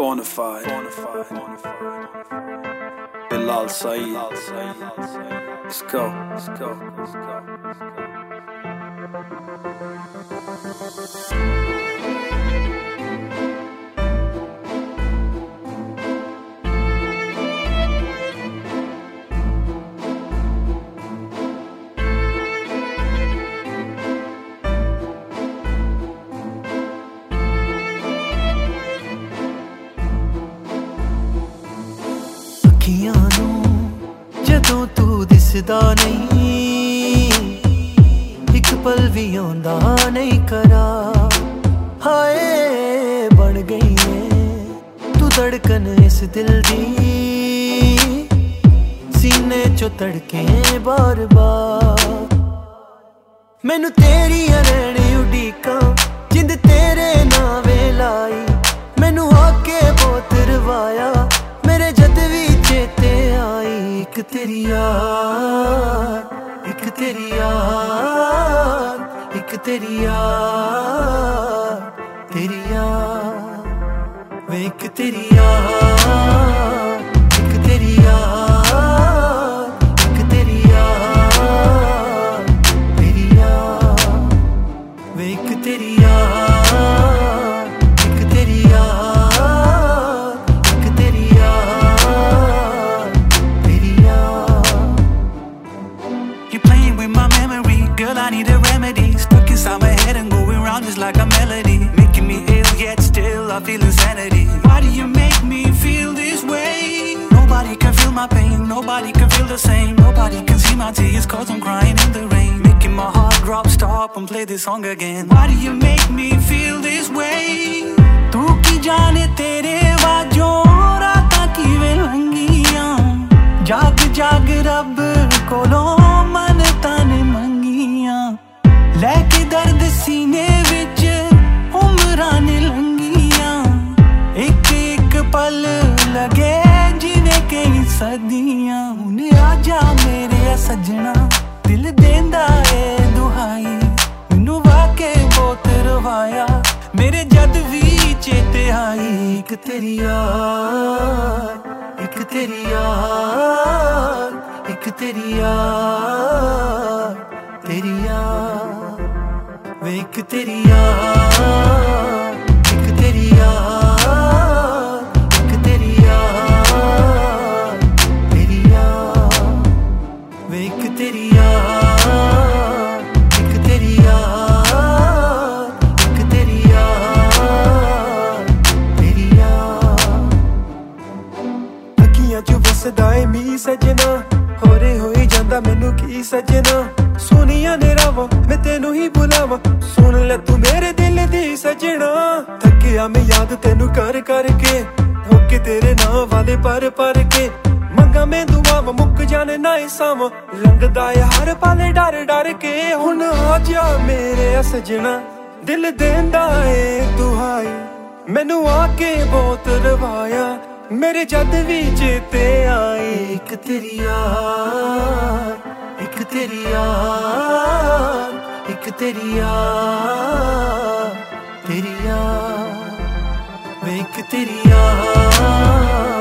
Bonafide. Bilal Saeed. Let's go. Let's go. Let's go. ਦਿਸਦਾ ਨਹੀਂ। ਇੱਕ ਪਲ ਵੀ ਆਉਂਦਾ ਨਹੀਂ ਕਰਾ। ਹਾਏ, ਬਣ ਗਈ ਏ। ਤੂੰ ਧੜਕਨ ਇਸ ਦਿਲ ਦੀ। ਸੀਨੇ ਚੋਂ ਤੜਕੇ ਬਾਰ-ਬਾਰ। ਮੈਨੂੰ ਤੇਰੀਆਂ ਰਹਿਣੀ ਉਡੀਕਾਂ ਜਿੰਦ ਤੇਰੇ ਨਾਵੇਂ ਲਾਈ। ਮੈਨੂੰ ਆ ਕੇ ਬਹੁਤ ਰਵਾਇਆ, ਮੇਰੇ ਜਦ ਵੀ ਚੇਤੇ ਇੱਕ ਤੇਰੀ ਯਾਰ ਇੱਕ ਤੇਰੀ ਯਾਰ ਇੱਕ ਤੇਰੀ ਯਾਰ ਤੇਰੀ ਯਾਰ ਵੇ ਇੱਕ ਤੇਰੀ song is like a melody, making me ill, yet still I feel insanity. Why do you make me feel this way? Nobody can feel my pain, nobody can feel the same. Nobody can see my tears, cause I'm crying in the rain. Making my heart drop, stop, and play this song again. Why do you make me feel this way? तू की ਸਦੀਆਂ ਹੁਣ ਆ ਜਾ ਮੇਰੇ ਸੱਜਣਾ। ਦਿਲ ਦੇਂਦਾ ਏ ਦੁਹਾਈ। ਮੈਨੂੰ ਵਾਕੇ ਬਹੁਤ ਰਵਾਇਆ। ਮੇਰੇ ਜਦ ਵੀ ਚੇਤੇ ਆਈ, ਇੱਕ ਤੇਰੀ ਯਾਰ ਇੱਕ ਤੇਰੀ ਯਾਰ ਇੱਕ ਤੇਰੀ ਯਾਰ ਤੇਰੀ ਯਾਰ ਵੇ ਤੇਰੀ ਯਾਰ ਸਜਣਾ, ਹੋਰੇ ਹੋਈ ਜਾਂਦਾ ਮੈਨੂੰ ਕੀ ਸਜਣਾ? ਸੋਨੀਆਂ ਨੇ ਰਾਵਾਂ, ਮੈਂ ਤੈਨੂੰ ਹੀ ਬੁਲਾਵਾਂ। ਸੁਣ ਲੈ ਤੂੰ ਮੇਰੇ ਦਿਲ ਦੀ ਸਜਣਾ। ਥੱਕਿਆ ਮੈਂ ਯਾਦ ਤੈਨੂੰ ਕਰ ਕਰਕੇ ਹੋਕੇ ਤੇਰੇ ਨਾਂ ਵਾਲੇ ਪਰ ਪਰ ਕੇ ਮੰਗਾ ਮੈਂ ਦੁਆਵਾਂ, ਮੁੱਕ ਜਾਣ ਨਾ ਏ ਸਾਵਾਂ। ਲੰਘਦਾ ਏ ਹਰ ਪਲ ਡਰ ਡਰ ਕੇ, ਹੁਣ ਆ ਜਾ ਮੇਰੇ ਸਜਣਾ। ਦਿਲ ਦੇਂਦਾ ਏ ਦੁਹਾਈ ਮੈਨੂੰ ਆ ਕੇ ਬਹੁਤ ਰਵਾਇਆ। ਮੇਰੇ ਜਦ ਵੀ ਚੇਤੇ ਆਏ, ਇੱਕ ਤੇਰੀ ਯਾਰ, ਇੱਕ ਤੇਰੀ ਯਾਰ, ਇੱਕ ਤੇਰੀ ਯਾਰ ਤੇਰੀ ਯਾਰ, ਵੇ ਇੱਕ ਤੇਰੀ ਯਾਰ।